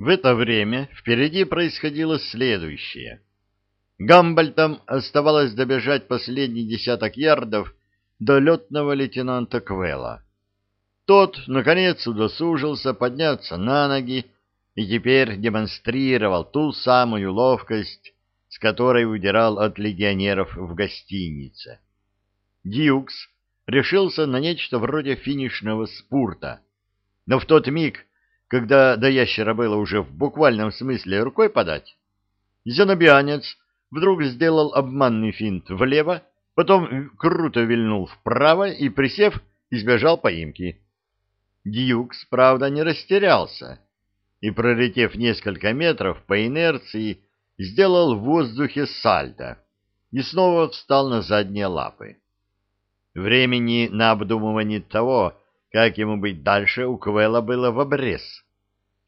В это время впереди происходило следующее. Гамбальтам оставалось добежать последний десяток ярдов до летного лейтенанта Квелла. Тот, наконец, удосужился подняться на ноги и теперь демонстрировал ту самую ловкость, с которой удирал от легионеров в гостинице. Дьюкс решился на нечто вроде финишного спурта, но в тот миг, когда до ящера было уже в буквальном смысле рукой подать, зенобианец вдруг сделал обманный финт влево, потом круто вильнул вправо и, присев, избежал поимки. Дьюкс, правда, не растерялся и, пролетев несколько метров по инерции, сделал в воздухе сальто и снова встал на задние лапы. Времени на обдумывание того, как ему быть дальше, у Квелла было в обрез.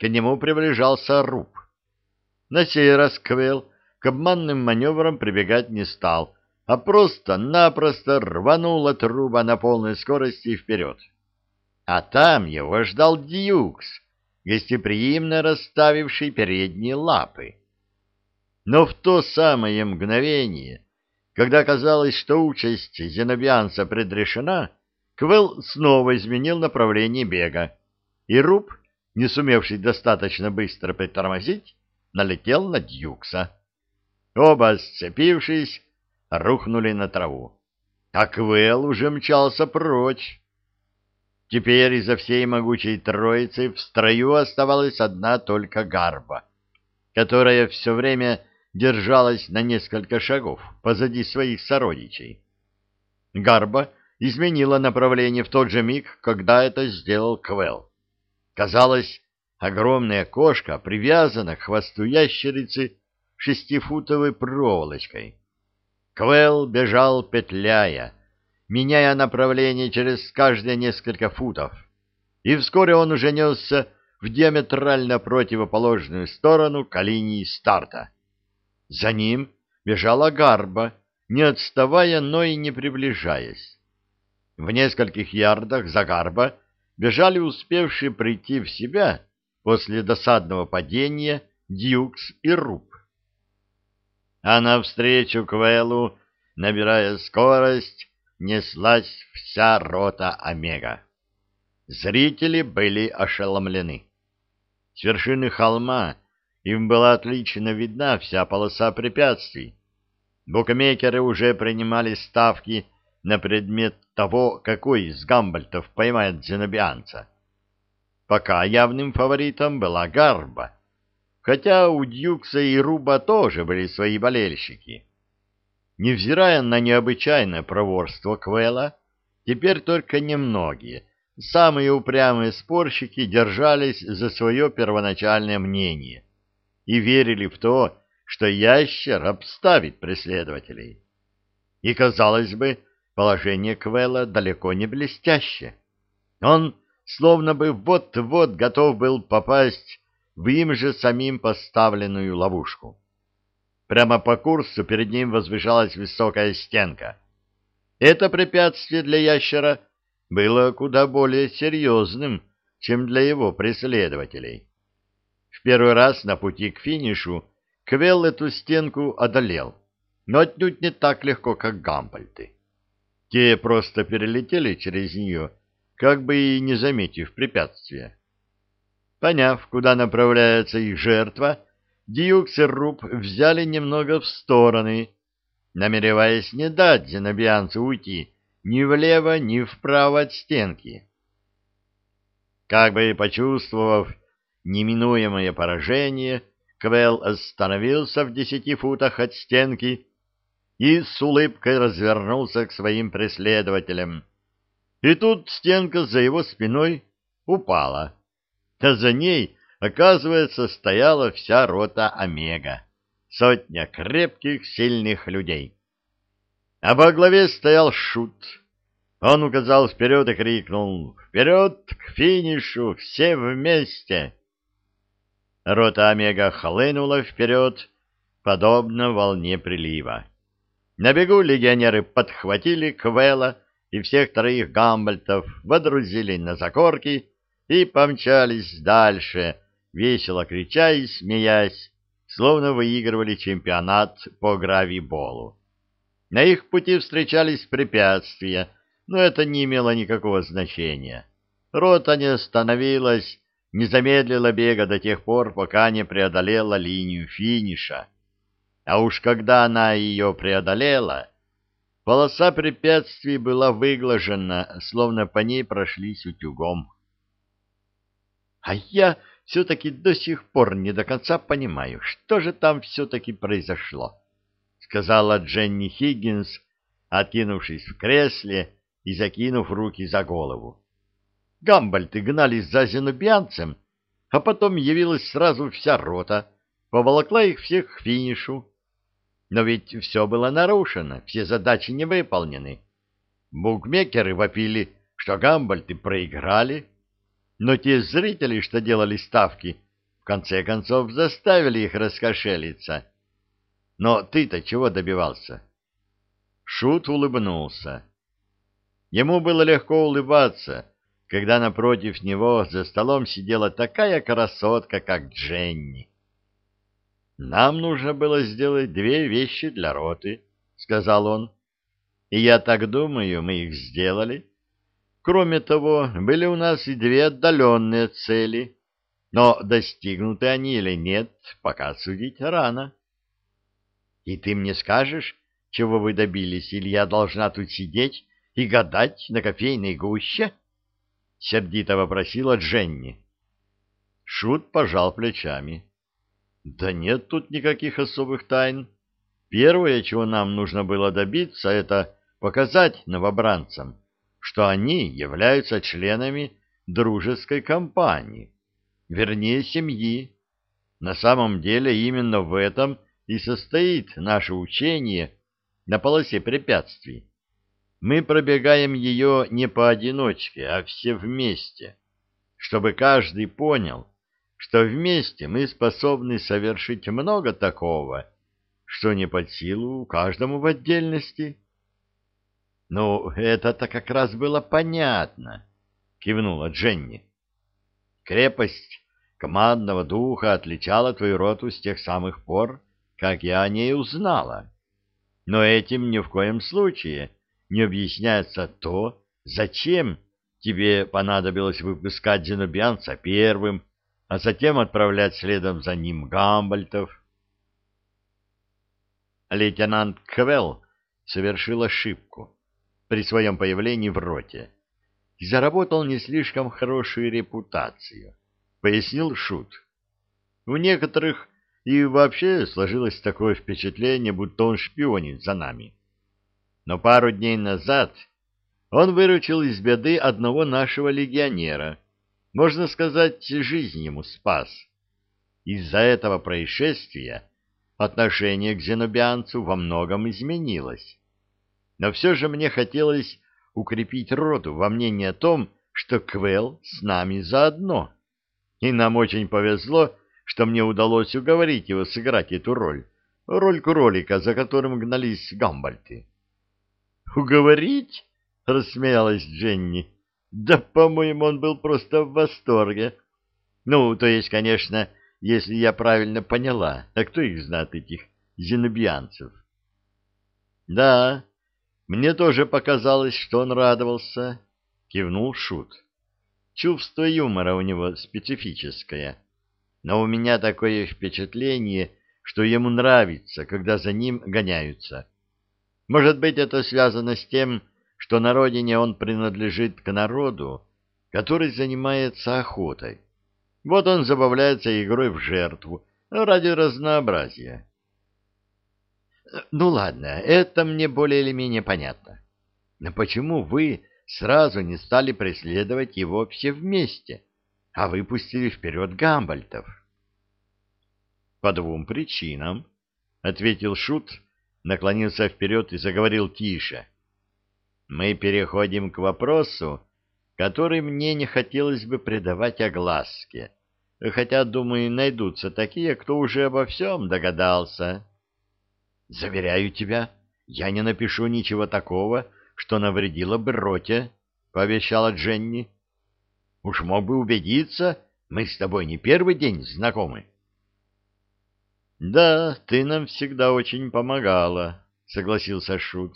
К нему приближался Руб. На сей раз Квелл к обманным маневрам прибегать не стал, а просто-напросто рванул от Руба на полной скорости вперед. А там его ждал Дьюкс, гостеприимно расставивший передние лапы. Но в то самое мгновение, когда казалось, что участь зенобианца предрешена, Квелл снова изменил направление бега, и Руб, не сумевший достаточно быстро притормозить, налетел на Дьюкса. Оба, сцепившись, рухнули на траву. А Квелл уже мчался прочь. Теперь изо всей могучей троицы в строю оставалась одна только Гарба, которая все время держалась на несколько шагов позади своих сородичей. Гарба изменила направление в тот же миг, когда это сделал Квелл. Казалось, огромная кошка привязана к хвосту ящерицы шестифутовой проволочкой. Квелл бежал, петляя, меняя направление через каждые несколько футов, и вскоре он уже несся в диаметрально противоположную сторону к линии старта. За ним бежала Гарба, не отставая, но и не приближаясь. В нескольких ярдах за Гарба бежали успевшие прийти в себя после досадного падения Дьюкс и Руб. А навстречу Квеллу, набирая скорость, неслась вся рота Омега. Зрители были ошеломлены. С вершины холма им была отлично видна вся полоса препятствий. Букмекеры уже принимали ставки на предмет того, какой из гамбальтов поймает зенобианца. Пока явным фаворитом была Гарба, хотя у Дьюкса и Руба тоже были свои болельщики. Невзирая на необычайное проворство Квелла, теперь только немногие, самые упрямые спорщики держались за свое первоначальное мнение — и верили в то, что ящер обставит преследователей. И, казалось бы, положение Квелла далеко не блестяще. Он словно бы вот-вот готов был попасть в им же самим поставленную ловушку. Прямо по курсу перед ним возвышалась высокая стенка. Это препятствие для ящера было куда более серьезным, чем для его преследователей. В первый раз на пути к финишу Квелл эту стенку одолел, но отнюдь не так легко, как Гампольты. Те просто перелетели через нее, как бы и не заметив препятствия. Поняв, куда направляется их жертва, Дьюкс и Руб взяли немного в стороны, намереваясь не дать зенобианцу уйти ни влево, ни вправо от стенки. Как бы почувствовав неминуемое поражение, Квелл остановился в десяти футах от стенки и с улыбкой развернулся к своим преследователям. И тут стенка за его спиной упала, а за ней, оказывается, стояла вся рота Омега, сотня крепких, сильных людей. А во главе стоял Шут. Он указал вперед и крикнул «Вперед к финишу! Все вместе!» Рота Омега хлынула вперед, подобно волне прилива. На бегу легионеры подхватили Квелла и всех троих гамбальтов, водрузили на закорки и помчались дальше, весело крича и смеясь, словно выигрывали чемпионат по гравиболу. На их пути встречались препятствия, но это не имело никакого значения. Рота не остановилась, не замедлила бега до тех пор, пока не преодолела линию финиша. А уж когда она ее преодолела, полоса препятствий была выглажена, словно по ней прошлись утюгом. А я все-таки до сих пор не до конца понимаю, что же там все-таки произошло, — сказала Дженни Хиггинс, откинувшись в кресле и закинув руки за голову. Гамбальты гнались за зенобианцем, а потом явилась сразу вся рота, поволокла их всех к финишу. Но ведь все было нарушено, все задачи не выполнены. Букмекеры вопили, что гамбальты проиграли, но те зрители, что делали ставки, в конце концов заставили их раскошелиться. Но ты-то чего добивался? Шут улыбнулся. Ему было легко улыбаться, когда напротив него за столом сидела такая красотка, как Дженни. «Нам нужно было сделать две вещи для роты», — сказал он. «И я так думаю, мы их сделали. Кроме того, были у нас и две отдаленные цели, но достигнуты они или нет, пока судить рано». «И ты мне скажешь, чего вы добились, или я должна тут сидеть и гадать на кофейной гуще?» — сердито вопросила Дженни. Шут пожал плечами. «Да нет тут никаких особых тайн. Первое, чего нам нужно было добиться, это показать новобранцам, что они являются членами дружеской компании, вернее, семьи. На самом деле именно в этом и состоит наше учение на полосе препятствий. Мы пробегаем ее не поодиночке, а все вместе, чтобы каждый понял, что вместе мы способны совершить много такого, что не под силу каждому в отдельности. — Ну, это-то как раз было понятно, — кивнула Дженни. Крепость командного духа отличала твою роту с тех самых пор, как я о ней узнала. Но этим ни в коем случае не объясняется то, зачем тебе понадобилось выпускать зенобианца первым, а затем отправлять следом за ним гамбальтов. Лейтенант Квелл совершил ошибку при своем появлении в роте и заработал не слишком хорошую репутацию, пояснил Шут. У некоторых и вообще сложилось такое впечатление, будто он шпионит за нами но пару дней назад он выручил из беды одного нашего легионера. Можно сказать, жизнь ему спас. Из-за этого происшествия отношение к зенобианцу во многом изменилось. Но все же мне хотелось укрепить роду во мнении о том, что Квел с нами заодно. И нам очень повезло, что мне удалось уговорить его сыграть эту роль, роль кролика, за которым гнались гамбальты. «Уговорить?» — рассмеялась Дженни. «Да, по-моему, он был просто в восторге. Ну, то есть, конечно, если я правильно поняла, а кто их знает, этих зенобианцев?» «Да, мне тоже показалось, что он радовался», — кивнул Шут. «Чувство юмора у него специфическое, но у меня такое впечатление, что ему нравится, когда за ним гоняют». Может быть, это связано с тем, что на родине он принадлежит к народу, который занимается охотой. Вот он забавляется игрой в жертву ради разнообразия. Ну ладно, это мне более или менее понятно. Но почему вы сразу не стали преследовать его все вместе, а выпустили вперед гамбальтов? По двум причинам, — ответил Шут, наклонился вперед и заговорил тише. «Мы переходим к вопросу, который мне не хотелось бы придавать огласке, хотя, думаю, найдутся такие, кто уже обо всем догадался». «Заверяю тебя, я не напишу ничего такого, что навредило бы роте», — пообещала Дженни. «Уж мог бы убедиться, Мы с тобой не первый день знакомы. Да, ты нам всегда очень помогала, согласился Шут.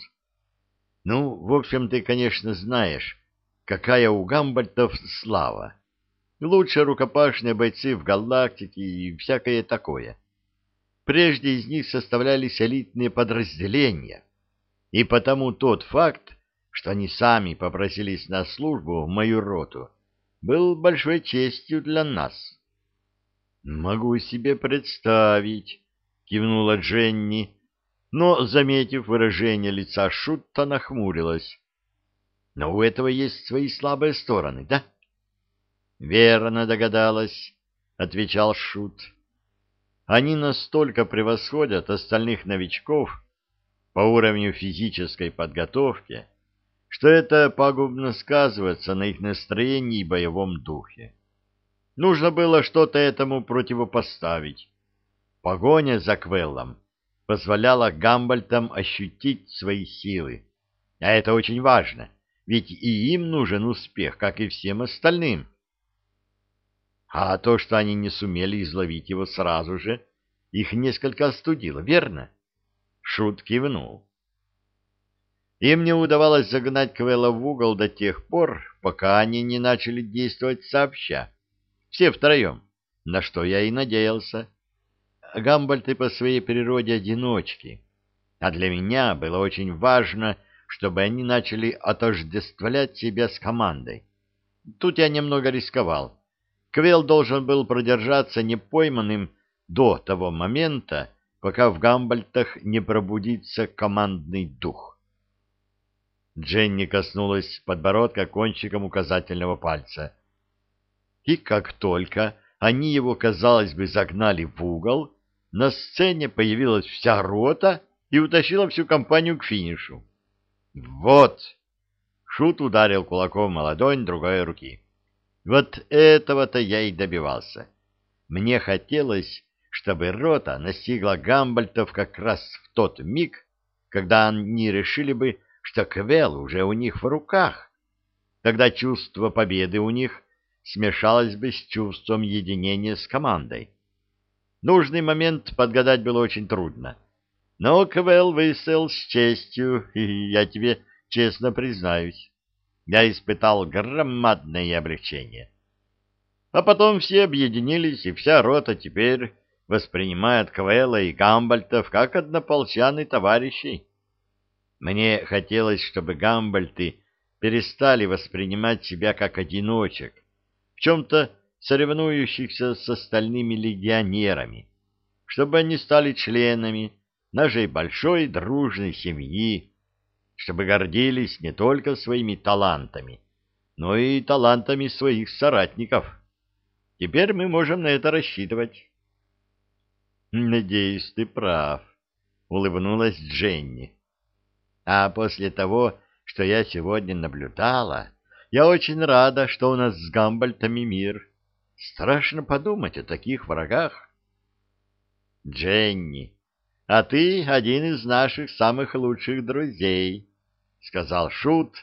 Ну, в общем, ты, конечно, знаешь, какая у гамбальтов слава. Лучшие рукопашные бойцы в галактике и всякое такое. Прежде из них составлялись элитные подразделения, и потому тот факт, что они сами попросились на службу в мою роту, был большой честью для нас. «Могу себе представить», — кивнула Дженни, но, заметив выражение лица Шутта, нахмурилась. «Но у этого есть свои слабые стороны, да?» «Верно догадалась», — отвечал Шут. «Они настолько превосходят остальных новичков по уровню физической подготовки, что это пагубно сказывается на их настроении и боевом духе. Нужно было что-то этому противопоставить. Погоня за Квеллом позволяла Гамбальтам ощутить свои силы. А это очень важно, ведь и им нужен успех, как и всем остальным. А то, что они не сумели изловить его сразу же, их несколько остудило, верно? Шут кивнул. Им не удавалось загнать Квелла в угол до тех пор, пока они не начали действовать сообща. Все втроем, на что я и надеялся. Гамбальты по своей природе одиночки, а для меня было очень важно, чтобы они начали отождествлять себя с командой. Тут я немного рисковал. Квелл должен был продержаться непойманным до того момента, пока в Гамбальтах не пробудится командный дух. Дженни коснулась подбородка кончиком указательного пальца. И как только они его, казалось бы, загнали в угол, на сцене появилась вся рота и утащила всю компанию к финишу. «Вот!» — Шут ударил кулаком о ладонь другой руки. «Вот этого-то я и добивался. Мне хотелось, чтобы рота настигла Гамбальтов как раз в тот миг, когда они решили бы, что Квел уже у них в руках. Тогда чувство победы у них смешалось бы с чувством единения с командой. Нужный момент подгадать было очень трудно. Но Квел высел с честью, и я тебе честно признаюсь, я испытал громадное облегчение. А потом все объединились, и вся рота теперь воспринимает Квелла и Гамбальтов как однополчан и товарищей. Мне хотелось, чтобы гамбальты перестали воспринимать себя как одиночек, в чем-то соревнующихся с остальными легионерами, чтобы они стали членами нашей большой дружной семьи, чтобы гордились не только своими талантами, но и талантами своих соратников. Теперь мы можем на это рассчитывать. — Надеюсь, ты прав, — улыбнулась Дженни. А после того, что я сегодня наблюдала, я очень рада, что у нас с Гамбальтами мир. Страшно подумать о таких врагах. Дженни, а ты один из наших самых лучших друзей, — сказал Шут,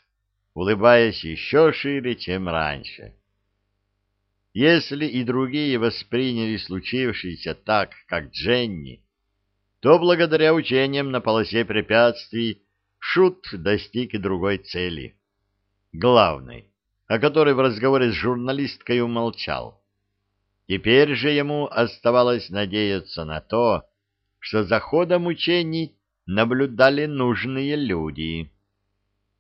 улыбаясь еще шире, чем раньше. Если и другие восприняли случившееся так, как Дженни, то благодаря учениям на полосе препятствий Шут достиг и другой цели. Главной, о которой в разговоре с журналисткой умолчал. Теперь же ему оставалось надеяться на то, что за ходом учений наблюдали нужные люди.